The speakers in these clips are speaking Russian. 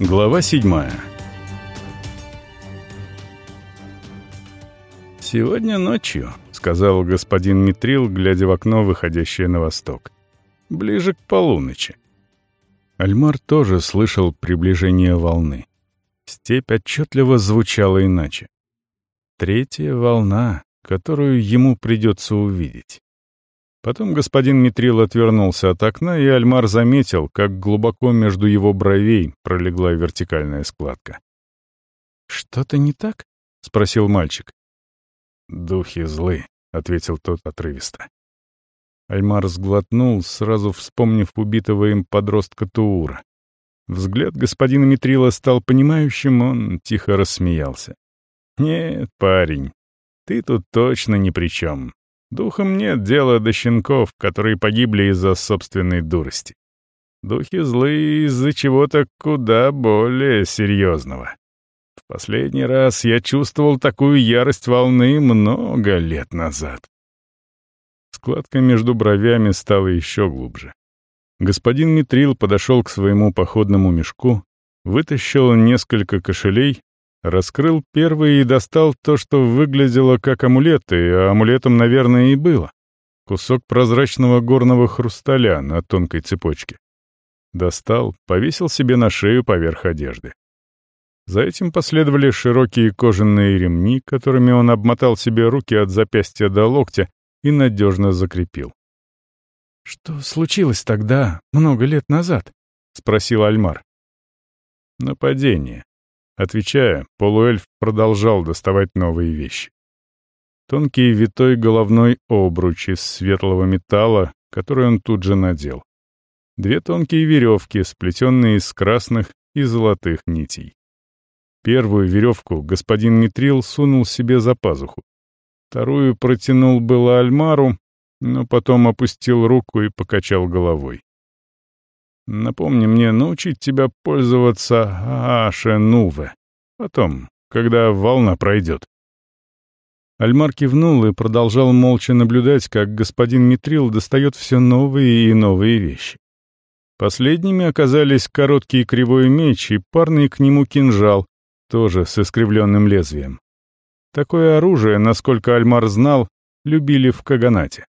Глава седьмая «Сегодня ночью», — сказал господин Митрил, глядя в окно, выходящее на восток. «Ближе к полуночи». Альмар тоже слышал приближение волны. Степь отчетливо звучала иначе. Третья волна, которую ему придется увидеть. Потом господин Митрил отвернулся от окна, и Альмар заметил, как глубоко между его бровей пролегла вертикальная складка. «Что-то не так?» — спросил мальчик. «Духи злы», — ответил тот отрывисто. Альмар сглотнул, сразу вспомнив убитого им подростка Туура. Взгляд господина Митрила стал понимающим, он тихо рассмеялся. «Нет, парень, ты тут точно ни при чем. Духам нет дела до щенков, которые погибли из-за собственной дурости. Духи злые из-за чего-то куда более серьезного. В последний раз я чувствовал такую ярость волны много лет назад. Складка между бровями стала еще глубже. Господин Митрил подошел к своему походному мешку, вытащил несколько кошелей Раскрыл первый и достал то, что выглядело как амулет, и амулетом, наверное, и было. Кусок прозрачного горного хрусталя на тонкой цепочке. Достал, повесил себе на шею поверх одежды. За этим последовали широкие кожаные ремни, которыми он обмотал себе руки от запястья до локтя и надежно закрепил. «Что случилось тогда, много лет назад?» — спросил Альмар. «Нападение», Отвечая, полуэльф продолжал доставать новые вещи. Тонкий витой головной обруч из светлого металла, который он тут же надел. Две тонкие веревки, сплетенные из красных и золотых нитей. Первую веревку господин Митрил сунул себе за пазуху. Вторую протянул было Альмару, но потом опустил руку и покачал головой. Напомни мне научить тебя пользоваться Аше-Нуве. Потом, когда волна пройдет». Альмар кивнул и продолжал молча наблюдать, как господин Митрил достает все новые и новые вещи. Последними оказались короткий кривой меч и парный к нему кинжал, тоже с искривленным лезвием. Такое оружие, насколько Альмар знал, любили в Каганате.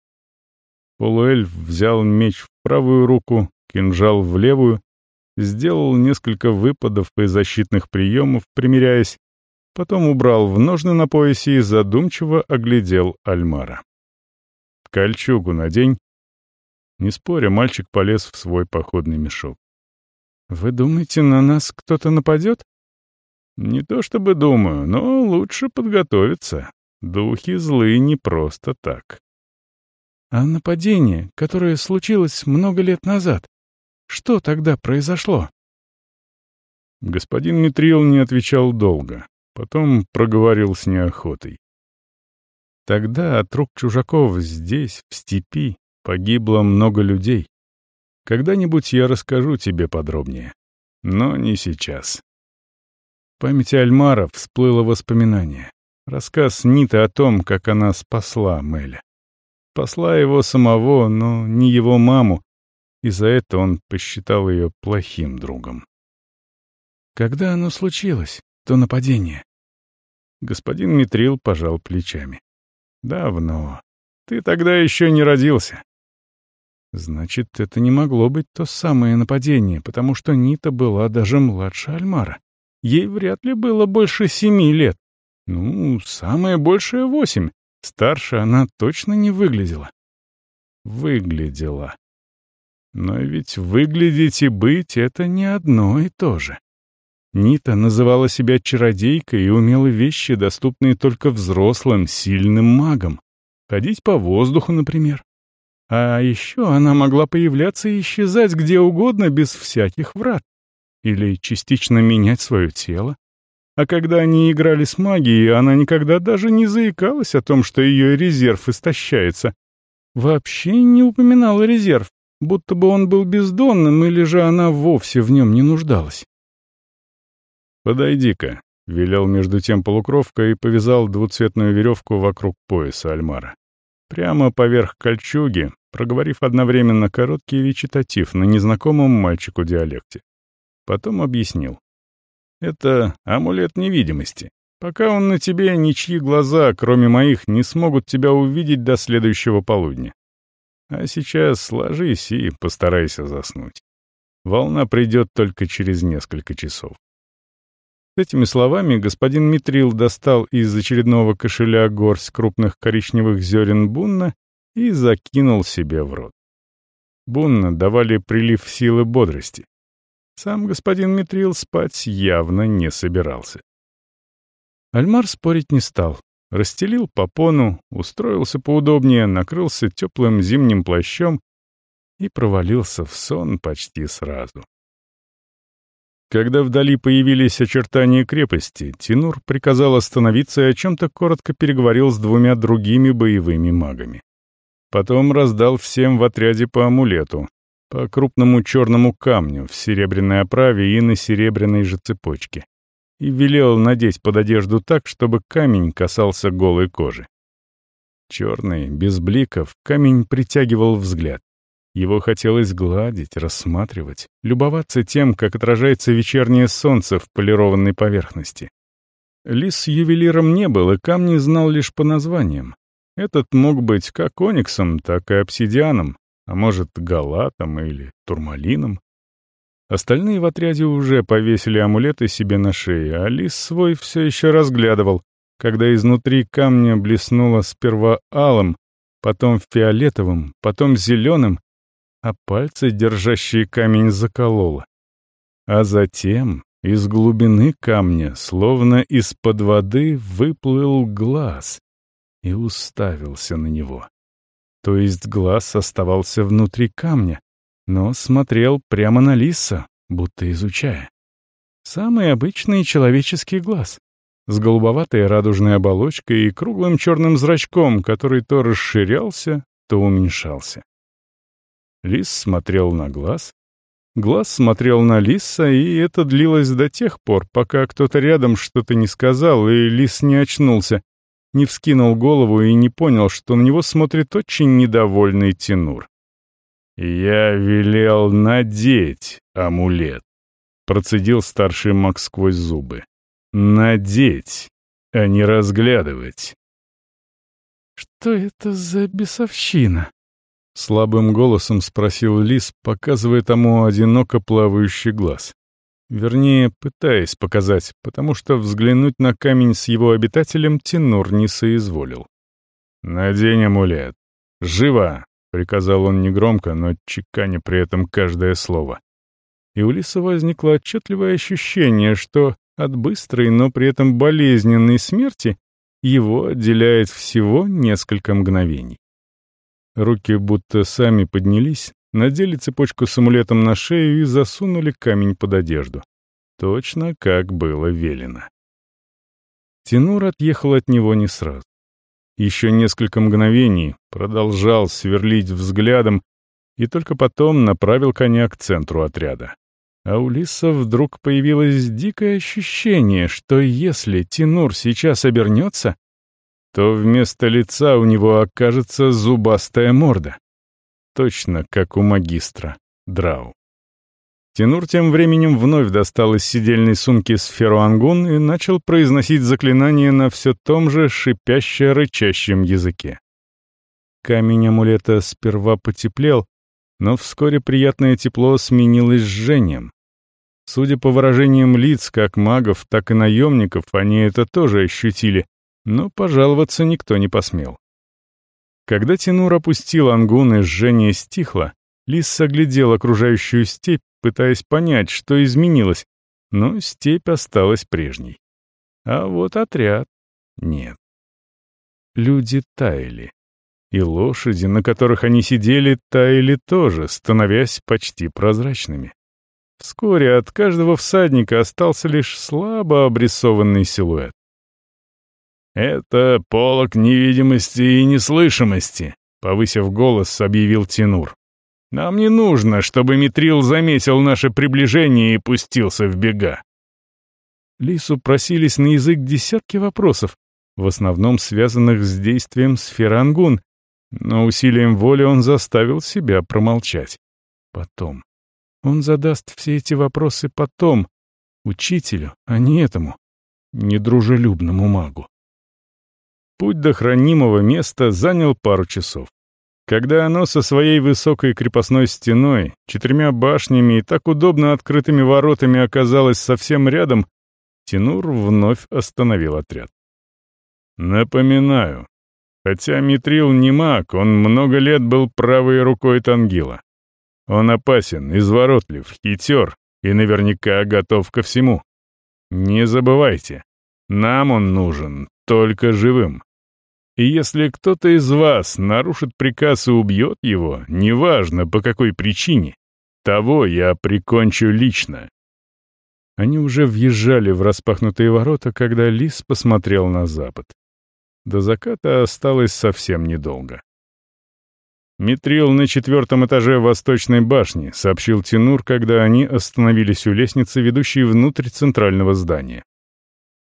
Полуэльф взял меч в правую руку, кинжал в левую, сделал несколько выпадов и защитных приемов, примиряясь, потом убрал в ножны на поясе и задумчиво оглядел Альмара. «Кольчугу надень». Не споря, мальчик полез в свой походный мешок. «Вы думаете, на нас кто-то нападет?» «Не то чтобы думаю, но лучше подготовиться. Духи злые не просто так». «А нападение, которое случилось много лет назад, что тогда произошло?» Господин Митрил не отвечал долго, потом проговорил с неохотой. Тогда от рук чужаков здесь, в степи, погибло много людей. Когда-нибудь я расскажу тебе подробнее, но не сейчас. В памяти Альмара всплыло воспоминание. Рассказ Ниты о том, как она спасла Мэля. Спасла его самого, но не его маму, и за это он посчитал ее плохим другом. Когда оно случилось, то нападение? Господин Митрил пожал плечами. Давно. Ты тогда еще не родился. Значит, это не могло быть то самое нападение, потому что Нита была даже младше Альмара. Ей вряд ли было больше семи лет. Ну, самое большее — восемь. Старше она точно не выглядела. Выглядела. Но ведь выглядеть и быть — это не одно и то же. Нита называла себя чародейкой и умела вещи, доступные только взрослым, сильным магам. Ходить по воздуху, например. А еще она могла появляться и исчезать где угодно без всяких врат. Или частично менять свое тело. А когда они играли с магией, она никогда даже не заикалась о том, что ее резерв истощается. Вообще не упоминала резерв, будто бы он был бездонным, или же она вовсе в нем не нуждалась. «Подойди-ка», — велел между тем полукровка и повязал двуцветную веревку вокруг пояса Альмара. Прямо поверх кольчуги, проговорив одновременно короткий речитатив на незнакомом мальчику диалекте. Потом объяснил. Это амулет невидимости. Пока он на тебе, ничьи глаза, кроме моих, не смогут тебя увидеть до следующего полудня. А сейчас ложись и постарайся заснуть. Волна придет только через несколько часов. С этими словами господин Митрил достал из очередного кошеля горсть крупных коричневых зерен бунна и закинул себе в рот. Бунна давали прилив силы бодрости. Сам господин Митрил спать явно не собирался. Альмар спорить не стал. Расстелил попону, устроился поудобнее, накрылся теплым зимним плащом и провалился в сон почти сразу. Когда вдали появились очертания крепости, Тинур приказал остановиться и о чем-то коротко переговорил с двумя другими боевыми магами. Потом раздал всем в отряде по амулету, по крупному черному камню в серебряной оправе и на серебряной же цепочке и велел надеть под одежду так, чтобы камень касался голой кожи. Черный, без бликов, камень притягивал взгляд. Его хотелось гладить, рассматривать, любоваться тем, как отражается вечернее солнце в полированной поверхности. Лис ювелиром не был, и камни знал лишь по названиям. Этот мог быть как ониксом, так и обсидианом, а может, галатом или турмалином. Остальные в отряде уже повесили амулеты себе на шее, а лис свой все еще разглядывал, когда изнутри камня блеснуло сперва алым, потом фиолетовым, потом зеленым, а пальцы, держащие камень, закололо. А затем из глубины камня, словно из-под воды, выплыл глаз и уставился на него. То есть глаз оставался внутри камня, но смотрел прямо на лиса, будто изучая. Самый обычный человеческий глаз, с голубоватой радужной оболочкой и круглым черным зрачком, который то расширялся, то уменьшался. Лис смотрел на глаз, глаз смотрел на лиса, и это длилось до тех пор, пока кто-то рядом что-то не сказал, и лис не очнулся, не вскинул голову и не понял, что на него смотрит очень недовольный Тенур. «Я велел надеть амулет», — процедил старший маг сквозь зубы. «Надеть, а не разглядывать». «Что это за бесовщина?» — слабым голосом спросил Лис, показывая тому одиноко плавающий глаз. Вернее, пытаясь показать, потому что взглянуть на камень с его обитателем Тенур не соизволил. «Надень амулет. Живо!» — приказал он негромко, но чеканя при этом каждое слово. И у Лиса возникло отчетливое ощущение, что от быстрой, но при этом болезненной смерти его отделяет всего несколько мгновений. Руки будто сами поднялись, надели цепочку с амулетом на шею и засунули камень под одежду. Точно как было велено. Тенур отъехал от него не сразу. Еще несколько мгновений продолжал сверлить взглядом и только потом направил коня к центру отряда. А у Лиса вдруг появилось дикое ощущение, что если Тинур сейчас обернется, то вместо лица у него окажется зубастая морда. Точно как у магистра Драу. Тенур тем временем вновь достал из сидельной сумки сферу ангун и начал произносить заклинание на все том же шипяще-рычащем языке. Камень амулета сперва потеплел, но вскоре приятное тепло сменилось жжением. Судя по выражениям лиц как магов, так и наемников, они это тоже ощутили, но пожаловаться никто не посмел. Когда Тенур опустил ангун и жжение стихло, Лис оглядел окружающую степь пытаясь понять, что изменилось, но степь осталась прежней. А вот отряд нет. Люди таяли. И лошади, на которых они сидели, таяли тоже, становясь почти прозрачными. Вскоре от каждого всадника остался лишь слабо обрисованный силуэт. «Это полок невидимости и неслышимости», — повысив голос, объявил Тинур. Нам не нужно, чтобы Митрил заметил наше приближение и пустился в бега. Лису просились на язык десятки вопросов, в основном связанных с действием сферы Ангун, но усилием воли он заставил себя промолчать. Потом. Он задаст все эти вопросы потом, Учителю, а не этому, недружелюбному магу. Путь до хранимого места занял пару часов. Когда оно со своей высокой крепостной стеной, четырьмя башнями и так удобно открытыми воротами оказалось совсем рядом, Тинур вновь остановил отряд. Напоминаю, хотя Митрил не маг, он много лет был правой рукой Тангила. Он опасен, изворотлив, хитер и наверняка готов ко всему. Не забывайте, нам он нужен только живым. И если кто-то из вас нарушит приказ и убьет его, неважно по какой причине, того я прикончу лично. Они уже въезжали в распахнутые ворота, когда лис посмотрел на запад. До заката осталось совсем недолго. «Митрил на четвертом этаже восточной башни», — сообщил Тинур, когда они остановились у лестницы, ведущей внутрь центрального здания.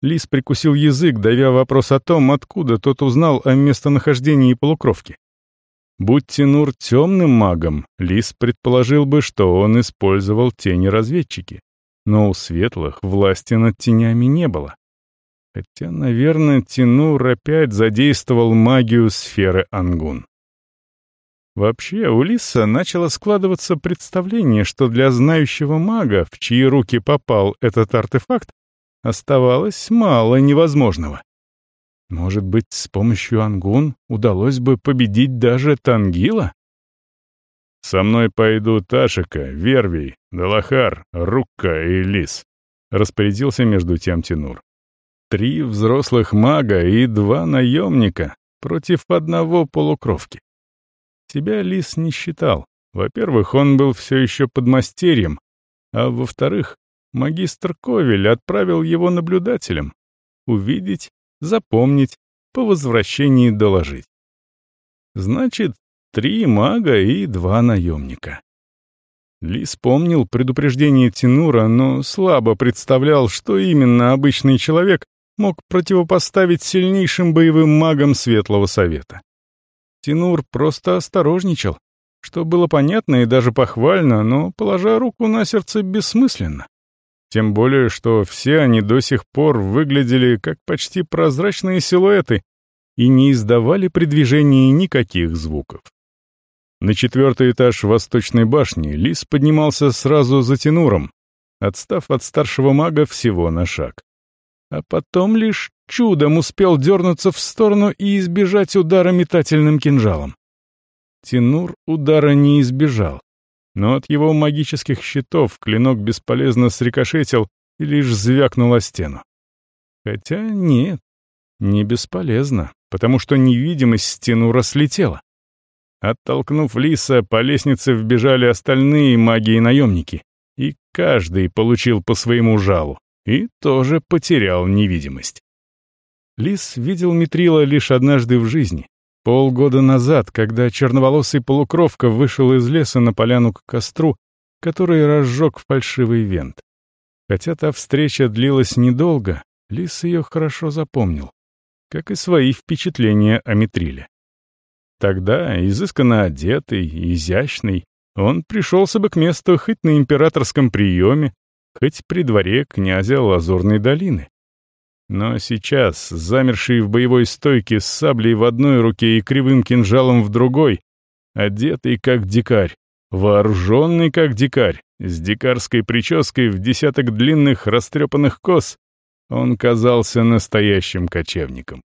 Лис прикусил язык, давя вопрос о том, откуда тот узнал о местонахождении полукровки. Будь Тинур темным магом, Лис предположил бы, что он использовал тени-разведчики. Но у светлых власти над тенями не было. Хотя, наверное, Тинур опять задействовал магию сферы Ангун. Вообще, у Лиса начало складываться представление, что для знающего мага, в чьи руки попал этот артефакт, Оставалось мало невозможного. Может быть, с помощью Ангун удалось бы победить даже Тангила? «Со мной пойдут Ашика, Вервий, Далахар, Рукка и Лис», — распорядился между тем Тинур. «Три взрослых мага и два наемника против одного полукровки». Себя Лис не считал. Во-первых, он был все еще подмастерьем, а во-вторых, магистр Ковель отправил его наблюдателем. Увидеть, запомнить, по возвращении доложить. Значит, три мага и два наемника. Лис помнил предупреждение Тинура, но слабо представлял, что именно обычный человек мог противопоставить сильнейшим боевым магам Светлого Совета. Тинур просто осторожничал, что было понятно и даже похвально, но, положа руку на сердце, бессмысленно. Тем более, что все они до сих пор выглядели как почти прозрачные силуэты и не издавали при движении никаких звуков. На четвертый этаж восточной башни Лис поднимался сразу за Тенуром, отстав от старшего мага всего на шаг. А потом лишь чудом успел дернуться в сторону и избежать удара метательным кинжалом. Тенур удара не избежал, но от его магических щитов клинок бесполезно срикошетил и лишь звякнул о стену. Хотя нет, не бесполезно, потому что невидимость стену раслетела. Оттолкнув лиса, по лестнице вбежали остальные маги и наемники, и каждый получил по своему жалу, и тоже потерял невидимость. Лис видел Митрила лишь однажды в жизни, Полгода назад, когда черноволосый полукровка вышел из леса на поляну к костру, который разжег фальшивый вент. Хотя та встреча длилась недолго, Лис ее хорошо запомнил, как и свои впечатления о Митриле. Тогда, изысканно одетый, изящный, он пришелся бы к месту хоть на императорском приеме, хоть при дворе князя Лазурной долины. Но сейчас, замерший в боевой стойке с саблей в одной руке и кривым кинжалом в другой, одетый как дикарь, вооруженный как дикарь, с дикарской прической в десяток длинных растрепанных кос, он казался настоящим кочевником.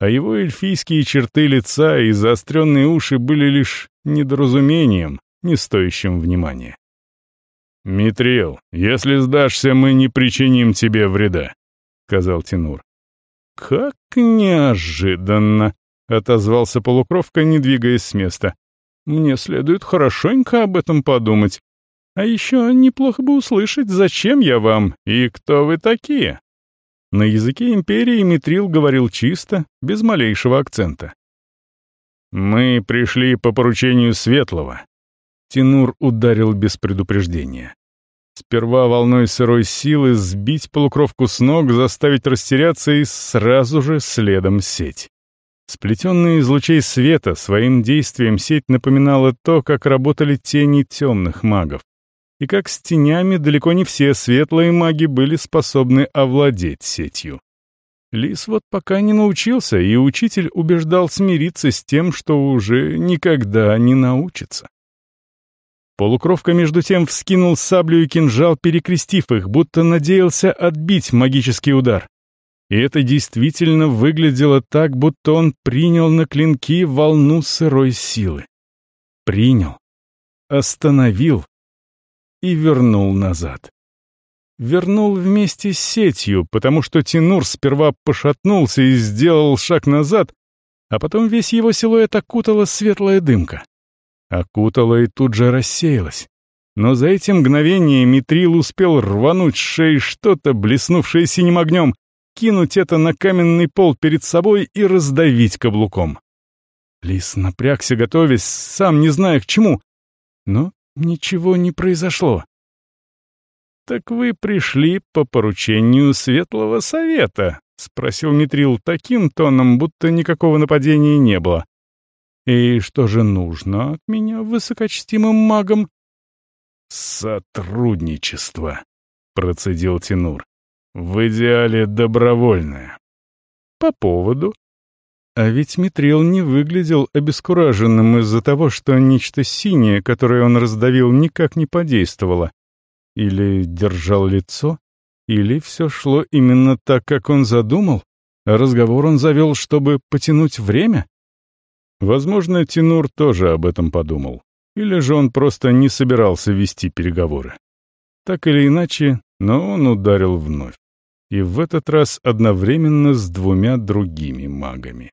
А его эльфийские черты лица и заостренные уши были лишь недоразумением, не стоящим внимания. «Митрил, если сдашься, мы не причиним тебе вреда», сказал Тинур. «Как неожиданно!» — отозвался полукровка, не двигаясь с места. «Мне следует хорошенько об этом подумать. А еще неплохо бы услышать, зачем я вам и кто вы такие». На языке империи Митрил говорил чисто, без малейшего акцента. «Мы пришли по поручению Светлого». Тинур ударил без предупреждения. Сперва волной сырой силы сбить полукровку с ног, заставить растеряться и сразу же следом сеть. Сплетенная из лучей света, своим действием сеть напоминала то, как работали тени темных магов. и как с тенями далеко не все светлые маги были способны овладеть сетью. Лис вот пока не научился, и учитель убеждал смириться с тем, что уже никогда не научится. Полукровка между тем вскинул саблю и кинжал, перекрестив их, будто надеялся отбить магический удар. И это действительно выглядело так, будто он принял на клинки волну сырой силы. Принял, остановил и вернул назад. Вернул вместе с сетью, потому что Тинур сперва пошатнулся и сделал шаг назад, а потом весь его силуэт окутала светлая дымка. Окутала и тут же рассеялась. Но за эти мгновения Митрил успел рвануть с шеи что-то, блеснувшее синим огнем, кинуть это на каменный пол перед собой и раздавить каблуком. Лис напрягся, готовясь, сам не зная к чему. Но ничего не произошло. «Так вы пришли по поручению Светлого Совета?» — спросил Митрил таким тоном, будто никакого нападения не было. «И что же нужно от меня высокочтимым магом?» «Сотрудничество», — процедил Тинур. «В идеале добровольное». «По поводу?» А ведь Митрил не выглядел обескураженным из-за того, что нечто синее, которое он раздавил, никак не подействовало. Или держал лицо, или все шло именно так, как он задумал, а разговор он завел, чтобы потянуть время? Возможно, Тинур тоже об этом подумал. Или же он просто не собирался вести переговоры. Так или иначе, но он ударил вновь. И в этот раз одновременно с двумя другими магами.